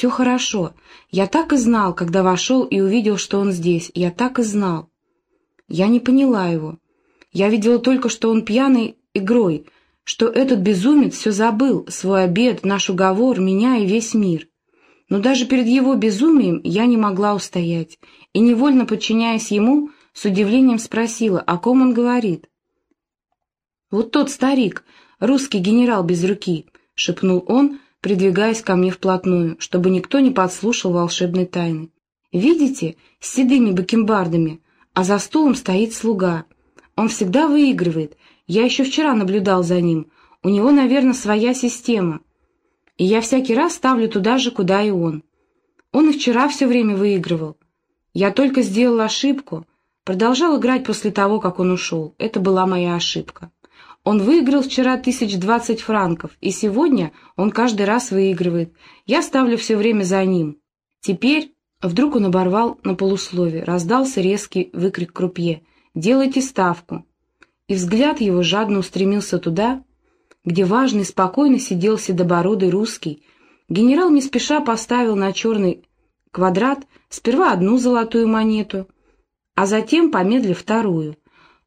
«Все хорошо. Я так и знал, когда вошел и увидел, что он здесь. Я так и знал». Я не поняла его. Я видела только, что он пьяный игрой, что этот безумец все забыл, свой обед, наш уговор, меня и весь мир. Но даже перед его безумием я не могла устоять, и, невольно подчиняясь ему, с удивлением спросила, о ком он говорит. «Вот тот старик, русский генерал без руки», — шепнул он, придвигаясь ко мне вплотную, чтобы никто не подслушал волшебной тайны. «Видите, с седыми бакенбардами, а за стулом стоит слуга. Он всегда выигрывает, я еще вчера наблюдал за ним, у него, наверное, своя система» и я всякий раз ставлю туда же, куда и он. Он и вчера все время выигрывал. Я только сделал ошибку, продолжал играть после того, как он ушел. Это была моя ошибка. Он выиграл вчера тысяч двадцать франков, и сегодня он каждый раз выигрывает. Я ставлю все время за ним. Теперь вдруг он оборвал на полуслове, раздался резкий выкрик крупье «Делайте ставку!» И взгляд его жадно устремился туда, где важный, спокойно сидел седобородый русский, генерал не спеша поставил на черный квадрат сперва одну золотую монету, а затем, помедлив, вторую.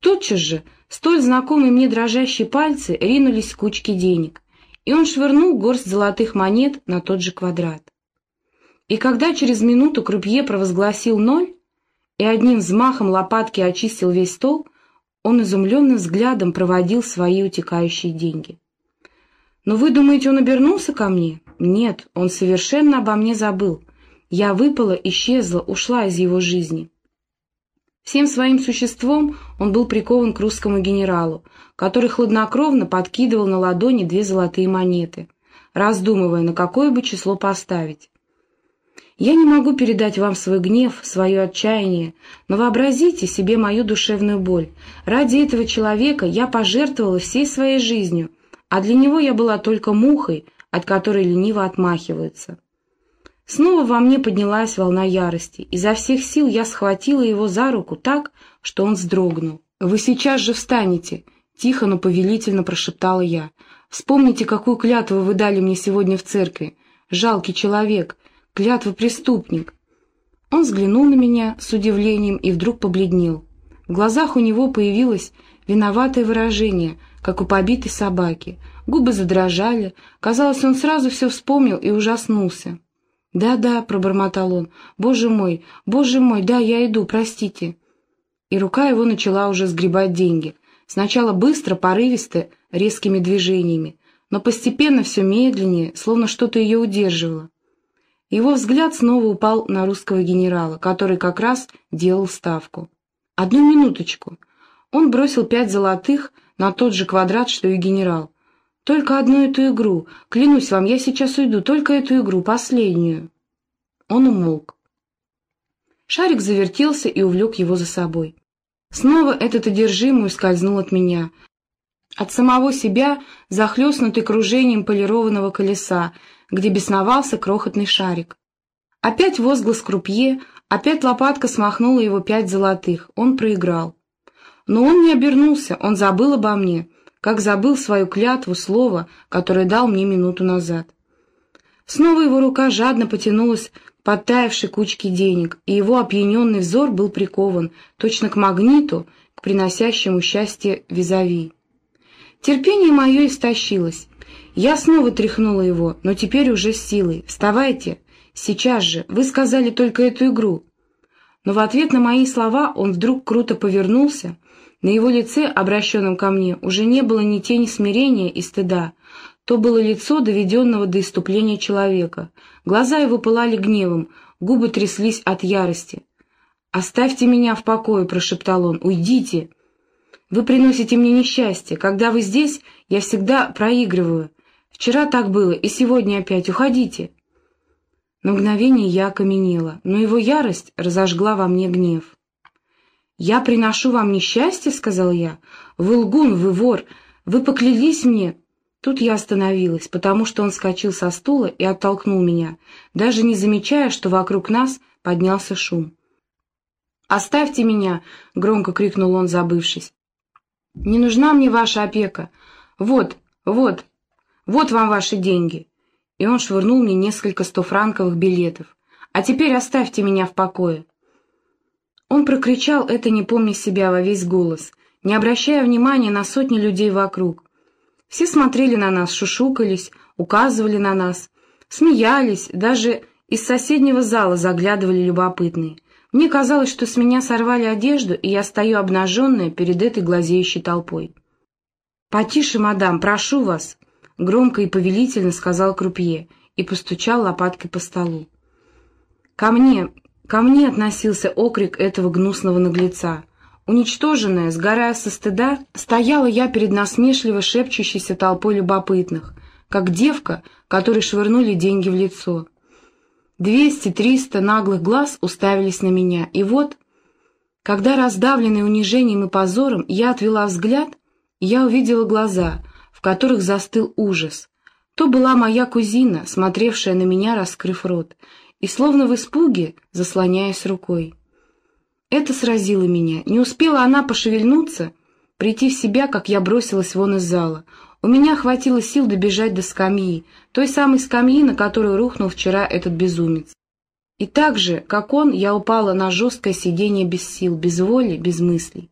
Тотчас же столь знакомые мне дрожащие пальцы ринулись к кучке денег, и он швырнул горсть золотых монет на тот же квадрат. И когда через минуту крупье провозгласил ноль и одним взмахом лопатки очистил весь стол, он изумленным взглядом проводил свои утекающие деньги. «Но вы думаете, он обернулся ко мне?» «Нет, он совершенно обо мне забыл. Я выпала, исчезла, ушла из его жизни». Всем своим существом он был прикован к русскому генералу, который хладнокровно подкидывал на ладони две золотые монеты, раздумывая, на какое бы число поставить. Я не могу передать вам свой гнев, свое отчаяние, но вообразите себе мою душевную боль. Ради этого человека я пожертвовала всей своей жизнью, а для него я была только мухой, от которой лениво отмахиваются. Снова во мне поднялась волна ярости. Изо всех сил я схватила его за руку так, что он вздрогнул. «Вы сейчас же встанете!» — тихо, но повелительно прошептала я. «Вспомните, какую клятву вы дали мне сегодня в церкви. Жалкий человек, клятва преступник. Он взглянул на меня с удивлением и вдруг побледнел. В глазах у него появилось виноватое выражение, как у побитой собаки. Губы задрожали. Казалось, он сразу все вспомнил и ужаснулся. «Да-да», — пробормотал он, — «боже мой, боже мой, да, я иду, простите». И рука его начала уже сгребать деньги. Сначала быстро, порывисто, резкими движениями, но постепенно все медленнее, словно что-то ее удерживало. Его взгляд снова упал на русского генерала, который как раз делал ставку. «Одну минуточку». Он бросил пять золотых на тот же квадрат, что и генерал. «Только одну эту игру. Клянусь вам, я сейчас уйду. Только эту игру, последнюю». Он умолк. Шарик завертелся и увлек его за собой. Снова этот одержимый скользнул от меня. От самого себя, захлестнутый кружением полированного колеса, где бесновался крохотный шарик. Опять возглас крупье, опять лопатка смахнула его пять золотых, он проиграл. Но он не обернулся, он забыл обо мне, как забыл свою клятву, слово, которое дал мне минуту назад. Снова его рука жадно потянулась к подтаявшей кучке денег, и его опьяненный взор был прикован точно к магниту, к приносящему счастье визави. Терпение мое истощилось. Я снова тряхнула его, но теперь уже с силой. «Вставайте! Сейчас же! Вы сказали только эту игру!» Но в ответ на мои слова он вдруг круто повернулся. На его лице, обращенном ко мне, уже не было ни тени смирения и стыда. То было лицо доведенного до иступления человека. Глаза его пылали гневом, губы тряслись от ярости. «Оставьте меня в покое», — прошептал он, — «уйдите». «Вы приносите мне несчастье. Когда вы здесь, я всегда проигрываю. Вчера так было, и сегодня опять. Уходите!» На мгновение я окаменела, но его ярость разожгла во мне гнев. «Я приношу вам несчастье?» — сказал я. «Вы лгун, вы вор, вы поклялись мне!» Тут я остановилась, потому что он скочил со стула и оттолкнул меня, даже не замечая, что вокруг нас поднялся шум. «Оставьте меня!» — громко крикнул он, забывшись. «Не нужна мне ваша опека. Вот, вот, вот вам ваши деньги!» и он швырнул мне несколько стофранковых билетов. «А теперь оставьте меня в покое». Он прокричал это, не помня себя, во весь голос, не обращая внимания на сотни людей вокруг. Все смотрели на нас, шушукались, указывали на нас, смеялись, даже из соседнего зала заглядывали любопытные. Мне казалось, что с меня сорвали одежду, и я стою обнаженная перед этой глазеющей толпой. «Потише, мадам, прошу вас!» — громко и повелительно сказал крупье и постучал лопаткой по столу. «Ко мне, ко мне относился окрик этого гнусного наглеца. Уничтоженная, сгорая со стыда, стояла я перед насмешливо шепчущейся толпой любопытных, как девка, которой швырнули деньги в лицо. Двести, триста наглых глаз уставились на меня, и вот, когда, раздавленный унижением и позором, я отвела взгляд, я увидела глаза, в которых застыл ужас. То была моя кузина, смотревшая на меня, раскрыв рот, и словно в испуге, заслоняясь рукой. Это сразило меня. Не успела она пошевельнуться, прийти в себя, как я бросилась вон из зала. У меня хватило сил добежать до скамьи, той самой скамьи, на которую рухнул вчера этот безумец. И так же, как он, я упала на жесткое сиденье без сил, без воли, без мыслей.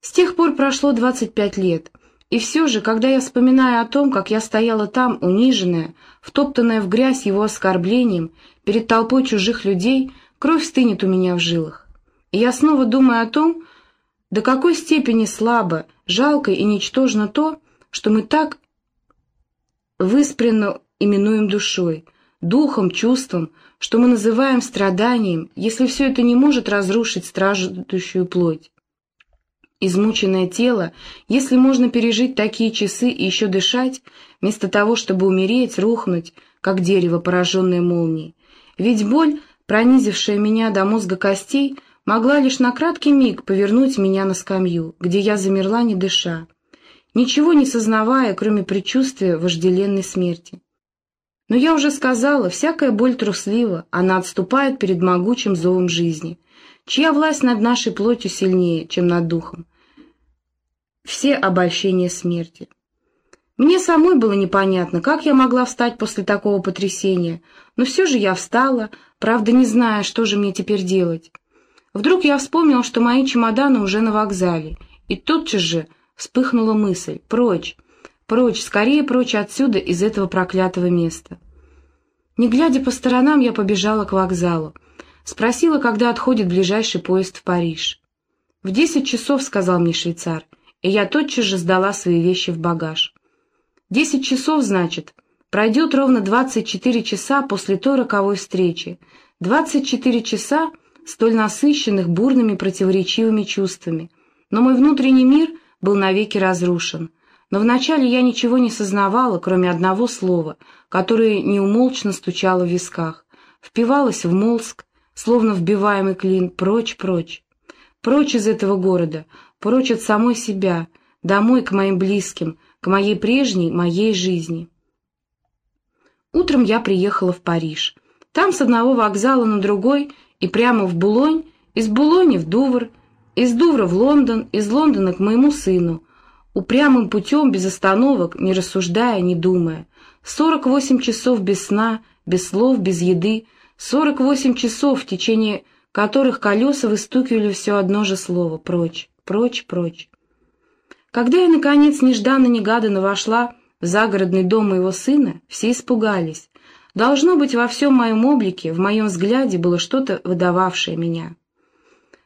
С тех пор прошло двадцать пять лет, и все же, когда я вспоминаю о том, как я стояла там, униженная, втоптанная в грязь его оскорблением, перед толпой чужих людей, кровь стынет у меня в жилах. И я снова думаю о том, до какой степени слабо, жалко и ничтожно то, что мы так выспренно именуем душой, духом, чувством, что мы называем страданием, если все это не может разрушить страждущую плоть. Измученное тело, если можно пережить такие часы и еще дышать, вместо того, чтобы умереть, рухнуть, как дерево, пораженное молнией. Ведь боль, пронизившая меня до мозга костей, могла лишь на краткий миг повернуть меня на скамью, где я замерла, не дыша ничего не сознавая, кроме предчувствия вожделенной смерти. Но я уже сказала, всякая боль труслива, она отступает перед могучим зовом жизни, чья власть над нашей плотью сильнее, чем над духом. Все обольщения смерти. Мне самой было непонятно, как я могла встать после такого потрясения, но все же я встала, правда не зная, что же мне теперь делать. Вдруг я вспомнил, что мои чемоданы уже на вокзале, и тотчас же вспыхнула мысль. Прочь, прочь, скорее прочь отсюда, из этого проклятого места. Не глядя по сторонам, я побежала к вокзалу. Спросила, когда отходит ближайший поезд в Париж. «В десять часов», — сказал мне швейцар, и я тотчас же сдала свои вещи в багаж. «Десять часов, значит, пройдет ровно двадцать четыре часа после той роковой встречи. Двадцать четыре часа, столь насыщенных бурными противоречивыми чувствами. Но мой внутренний мир — был навеки разрушен. Но вначале я ничего не сознавала, кроме одного слова, которое неумолчно стучало в висках, впивалось в молск, словно вбиваемый клин, прочь, прочь. Прочь из этого города, прочь от самой себя, домой к моим близким, к моей прежней, моей жизни. Утром я приехала в Париж. Там с одного вокзала на другой и прямо в Булонь, из Булони в Дувр — из Дувра в Лондон, из Лондона к моему сыну. Упрямым путем, без остановок, не рассуждая, не думая. Сорок восемь часов без сна, без слов, без еды. Сорок восемь часов, в течение которых колеса выстукивали все одно же слово «прочь, прочь, прочь». Когда я, наконец, нежданно-негаданно вошла в загородный дом моего сына, все испугались. Должно быть, во всем моем облике, в моем взгляде было что-то выдававшее меня.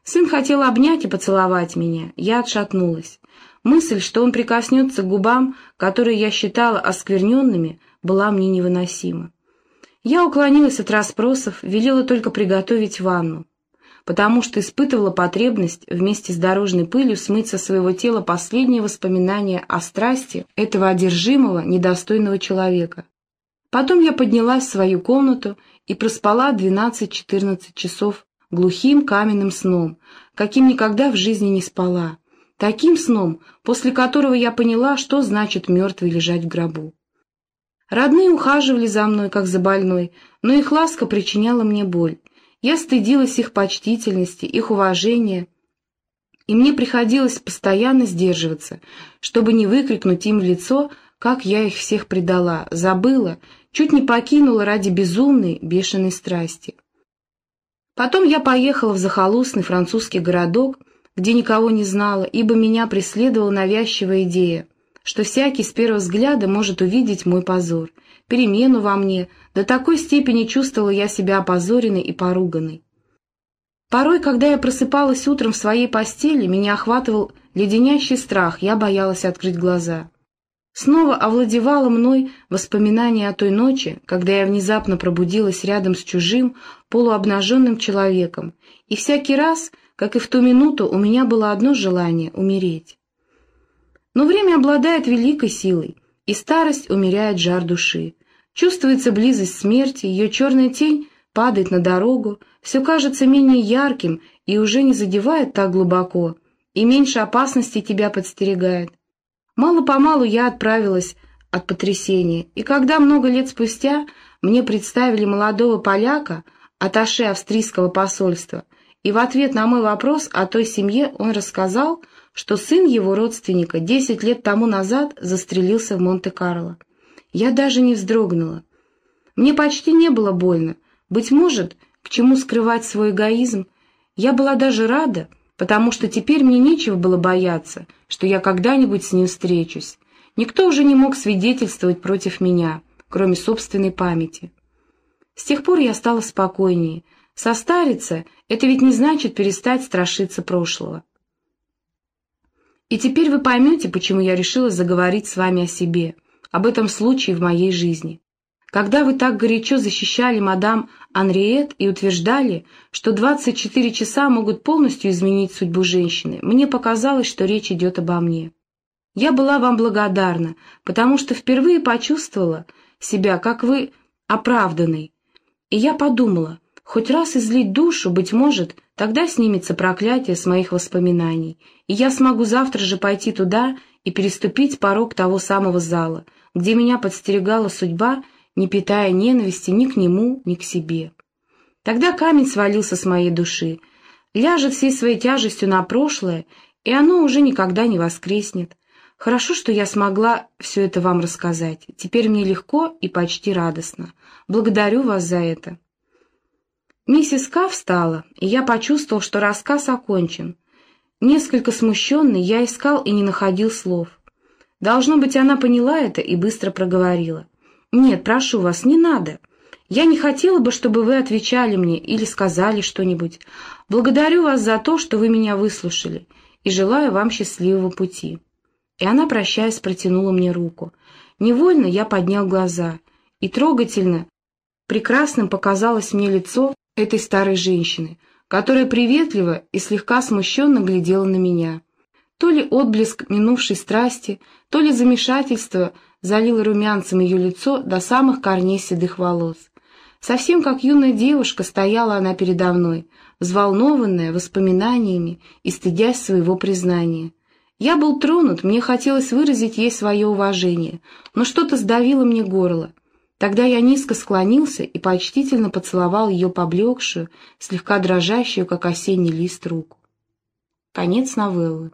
Сын хотел обнять и поцеловать меня. Я отшатнулась. Мысль, что он прикоснется к губам, которые я считала оскверненными, была мне невыносима. Я уклонилась от расспросов, велела только приготовить ванну, потому что испытывала потребность вместе с дорожной пылью смыть со своего тела последние воспоминания о страсти этого одержимого, недостойного человека. Потом я поднялась в свою комнату и проспала 12-14 часов глухим каменным сном, каким никогда в жизни не спала, таким сном, после которого я поняла, что значит мертвый лежать в гробу. Родные ухаживали за мной, как за больной, но их ласка причиняла мне боль. Я стыдилась их почтительности, их уважения, и мне приходилось постоянно сдерживаться, чтобы не выкрикнуть им в лицо, как я их всех предала, забыла, чуть не покинула ради безумной, бешеной страсти. Потом я поехала в захолустный французский городок, где никого не знала, ибо меня преследовала навязчивая идея, что всякий с первого взгляда может увидеть мой позор, перемену во мне, до такой степени чувствовала я себя опозоренной и поруганной. Порой, когда я просыпалась утром в своей постели, меня охватывал леденящий страх, я боялась открыть глаза. Снова овладевало мной воспоминание о той ночи, когда я внезапно пробудилась рядом с чужим, полуобнаженным человеком, и всякий раз, как и в ту минуту, у меня было одно желание — умереть. Но время обладает великой силой, и старость умеряет жар души. Чувствуется близость смерти, ее черная тень падает на дорогу, все кажется менее ярким и уже не задевает так глубоко, и меньше опасности тебя подстерегает. Мало-помалу я отправилась от потрясения, и когда много лет спустя мне представили молодого поляка, аташе австрийского посольства, и в ответ на мой вопрос о той семье он рассказал, что сын его родственника десять лет тому назад застрелился в Монте-Карло. Я даже не вздрогнула. Мне почти не было больно, быть может, к чему скрывать свой эгоизм? Я была даже рада, потому что теперь мне нечего было бояться, что я когда-нибудь с ним встречусь. Никто уже не мог свидетельствовать против меня, кроме собственной памяти. С тех пор я стала спокойнее. Состариться — это ведь не значит перестать страшиться прошлого. И теперь вы поймете, почему я решила заговорить с вами о себе, об этом случае в моей жизни. Когда вы так горячо защищали мадам Анриет и утверждали, что 24 часа могут полностью изменить судьбу женщины, мне показалось, что речь идет обо мне. Я была вам благодарна, потому что впервые почувствовала себя, как вы, оправданной. И я подумала, хоть раз излить душу, быть может, тогда снимется проклятие с моих воспоминаний, и я смогу завтра же пойти туда и переступить порог того самого зала, где меня подстерегала судьба — не питая ненависти ни к нему, ни к себе. Тогда камень свалился с моей души, ляжет всей своей тяжестью на прошлое, и оно уже никогда не воскреснет. Хорошо, что я смогла все это вам рассказать. Теперь мне легко и почти радостно. Благодарю вас за это. Миссис К. встала, и я почувствовал, что рассказ окончен. Несколько смущенный, я искал и не находил слов. Должно быть, она поняла это и быстро проговорила. «Нет, прошу вас, не надо. Я не хотела бы, чтобы вы отвечали мне или сказали что-нибудь. Благодарю вас за то, что вы меня выслушали, и желаю вам счастливого пути». И она, прощаясь, протянула мне руку. Невольно я поднял глаза, и трогательно, прекрасным показалось мне лицо этой старой женщины, которая приветливо и слегка смущенно глядела на меня. То ли отблеск минувшей страсти, то ли замешательство — залил румянцем ее лицо до самых корней седых волос. Совсем как юная девушка стояла она передо мной, взволнованная воспоминаниями и стыдясь своего признания. Я был тронут, мне хотелось выразить ей свое уважение, но что-то сдавило мне горло. Тогда я низко склонился и почтительно поцеловал ее поблекшую, слегка дрожащую, как осенний лист, руку. Конец новеллы.